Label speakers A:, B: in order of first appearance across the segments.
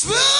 A: smooth.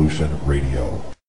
A: Revolution Radio.